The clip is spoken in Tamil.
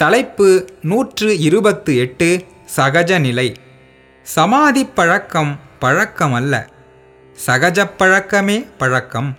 தலைப்பு நூற்று இருபத்து எட்டு சகஜ நிலை. சமாதி பழக்கம் பழக்கம் அல்ல சகஜ பழக்கமே பழக்கம்.